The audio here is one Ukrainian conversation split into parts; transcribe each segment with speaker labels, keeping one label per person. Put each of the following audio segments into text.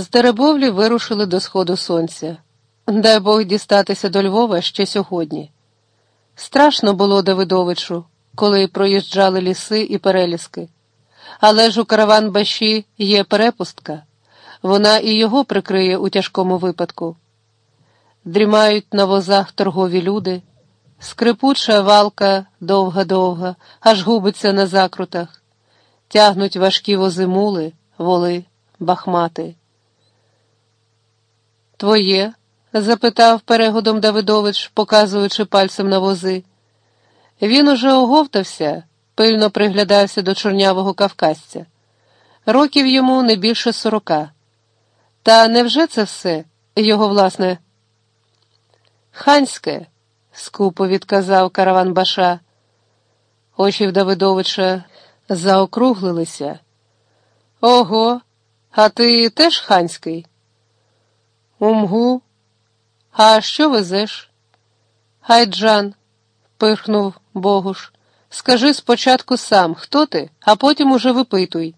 Speaker 1: З Теребовлі вирушили до сходу сонця. Дай Бог дістатися до Львова ще сьогодні. Страшно було Давидовичу, коли проїжджали ліси і переліски. Але ж у караван Баші є перепустка, вона і його прикриє у тяжкому випадку. Дрімають на возах торгові люди, скрипуча валка довга-довга, аж губиться на закрутах, тягнуть важкі вози мули, воли, бахмати. Твоє? запитав перегодом Давидович, показуючи пальцем на вози. Він уже оговтався, пильно приглядався до чорнявого кавказця. Років йому не більше сорока. Та невже це все його власне? Ханське, скупо відказав караван Баша. Очі в Давидовича заокруглилися. Ого, а ти теж ханський? Умгу. А що везеш? Гайджан, пирхнув Богуш. Скажи спочатку сам, хто ти, а потім уже випитуй.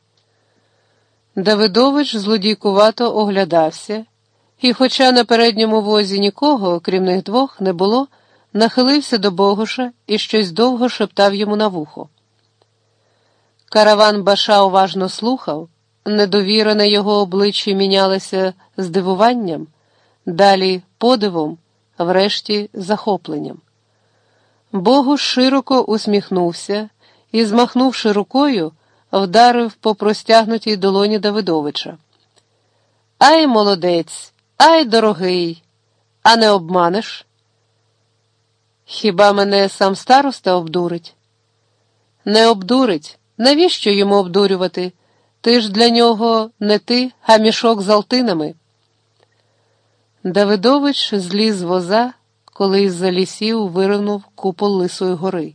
Speaker 1: Давидович злодійкувато оглядався, і, хоча на передньому возі нікого, крім них двох, не було, нахилився до Богуша і щось довго шептав йому на вухо. Караван Баша уважно слухав, недовіра на його обличчі мінялася здивуванням, далі подивом, врешті захопленням. Богуш широко усміхнувся і, змахнувши рукою, вдарив по простягнутій долоні Давидовича. Ай, молодець, ай, дорогий, а не обманеш? Хіба мене сам староста обдурить? Не обдурить. Навіщо йому обдурювати? Ти ж для нього не ти, а мішок з алтинами. Давидович зліз воза, коли із-за лісів виринув купол Лисої гори,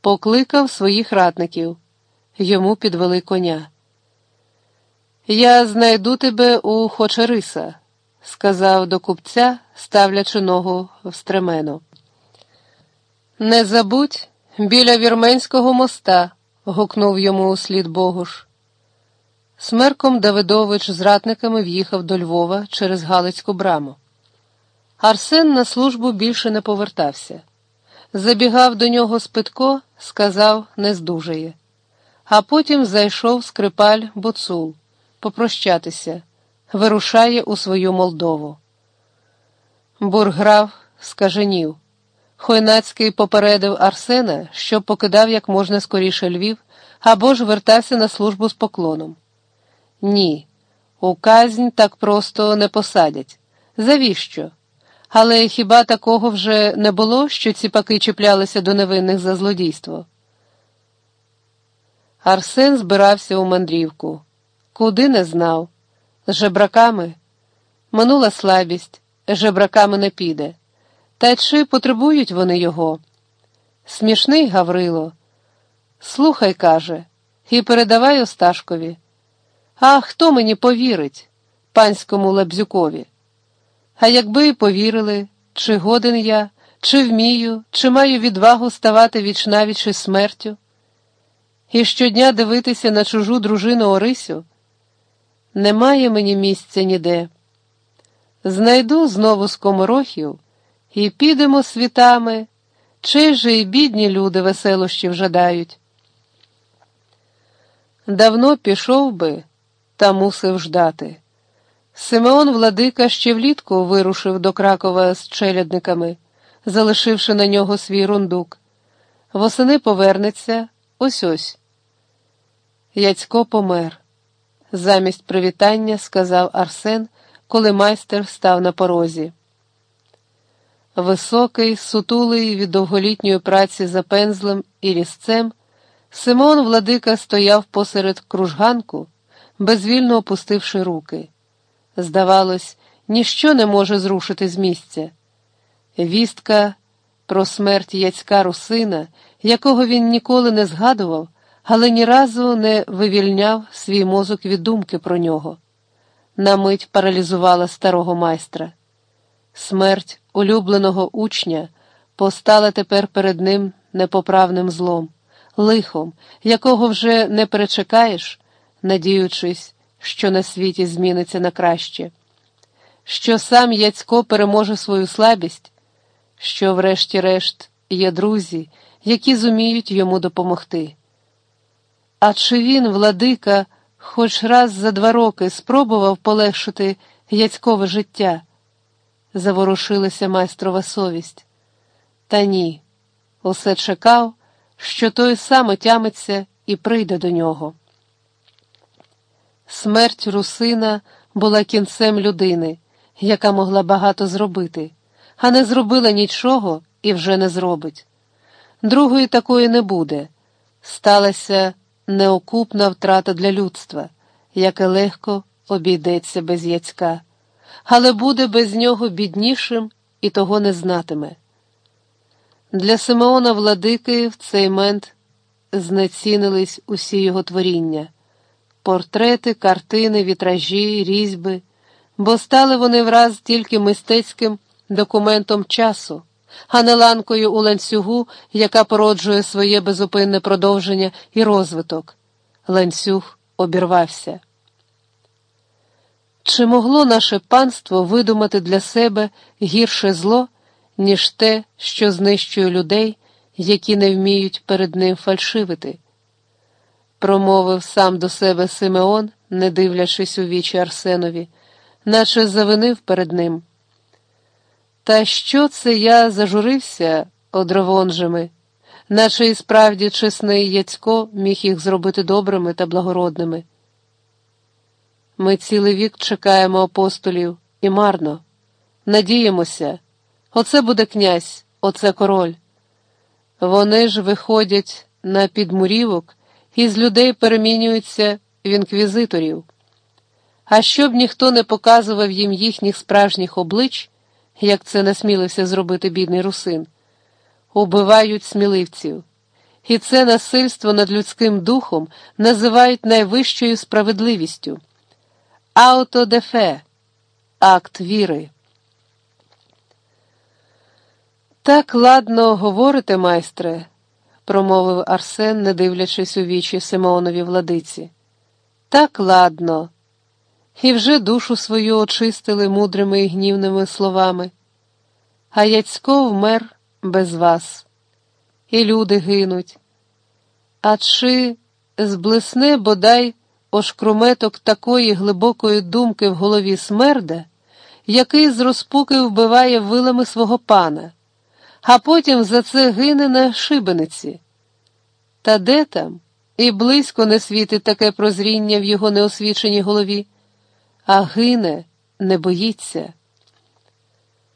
Speaker 1: покликав своїх ратників. Йому підвели коня. Я знайду тебе у Хочериса, сказав до купця, ставлячи ногу в стремено. Не забудь біля вірменського моста, гукнув йому услід Богуш. Смерком Давидович з ратниками в'їхав до Львова через Галицьку браму. Арсен на службу більше не повертався. Забігав до нього Спитко, сказав, не здужає. А потім зайшов скрипаль Буцул попрощатися, вирушає у свою Молдову. Бурграф скаженів. Хойнацький попередив Арсена, що покидав як можна скоріше Львів, або ж вертався на службу з поклоном. Ні, у казнь так просто не посадять. Завіщо? Але хіба такого вже не було, що ці паки чіплялися до невинних за злодійство? Арсен збирався у мандрівку. Куди не знав? З жебраками минула слабість, жебраками не піде. Та чи потребують вони його? Смішний Гаврило. Слухай, каже, і передавай Осташкові. А хто мені повірить, панському Лебзюкові? А якби й повірили, чи годен я, чи вмію, чи маю відвагу ставати вічнавіч із смертю? І щодня дивитися на чужу дружину Орисю? Немає мені місця ніде. Знайду знову скоморохів і підемо світами, чи же і бідні люди веселощів жадають. Давно пішов би, та мусив ждати. Симеон Владика ще влітку вирушив до Кракова з челядниками, залишивши на нього свій рундук. Восени повернеться ось ось. Яцько помер. Замість привітання сказав Арсен, коли майстер став на порозі. Високий, сутулий від довголітньої праці за пензлем і різцем, Симон Владика стояв посеред кружганку, безвільно опустивши руки. Здавалось, ніщо не може зрушити з місця. Вістка про смерть яцька русина, якого він ніколи не згадував, але ні разу не вивільняв свій мозок від думки про нього. На мить паралізувала старого майстра. Смерть улюбленого учня постала тепер перед ним непоправним злом, лихом, якого вже не перечекаєш, надіючись, що на світі зміниться на краще, що сам Яцько переможе свою слабість, що, врешті-решт, є друзі, які зуміють йому допомогти. А чи він, владика, хоч раз за два роки спробував полегшити Яцькове життя? Заворушилася майстрова совість. Та ні, усе чекав, що той сам отямиться і прийде до нього. Смерть русина була кінцем людини, яка могла багато зробити, а не зробила нічого і вже не зробить. Другої такої не буде. Сталася неокупна втрата для людства, яке легко обійдеться без яцька, але буде без нього біднішим і того не знатиме. Для Симеона Владики в цей мент знецінились усі його творіння портрети, картини, вітражі, різьби, бо стали вони враз тільки мистецьким документом часу, а не ланкою у ланцюгу, яка породжує своє безупинне продовження і розвиток. Ланцюг обірвався. Чи могло наше панство видумати для себе гірше зло, ніж те, що знищує людей, які не вміють перед ним фальшивити? Промовив сам до себе Симеон, не дивлячись у вічі Арсенові, наче завинив перед ним. Та що це я зажурився одровонжими, наче і справді чесний Яцько міг їх зробити добрими та благородними. Ми цілий вік чекаємо апостолів і марно. Надіємося, оце буде князь, оце король. Вони ж виходять на підмурівок і з людей перемінюються в інквізиторів. А щоб ніхто не показував їм їхніх справжніх облич, як це насмілився зробити бідний русин, убивають сміливців, і це насильство над людським духом називають найвищою справедливістю. Аутодефе, акт віри. Так ладно говорите, майстре промовив Арсен, не дивлячись у вічі Симеонові владиці. Так ладно. І вже душу свою очистили мудрими і гнівними словами. А Яцько вмер без вас, і люди гинуть. А чи зблисне бодай ошкруметок такої глибокої думки в голові смерда, який з розпуки вбиває вилами свого пана? А потім за це гине на шибениці. Та де там? І близько не світить таке прозріння в його неосвіченій голові, а гине, не боїться.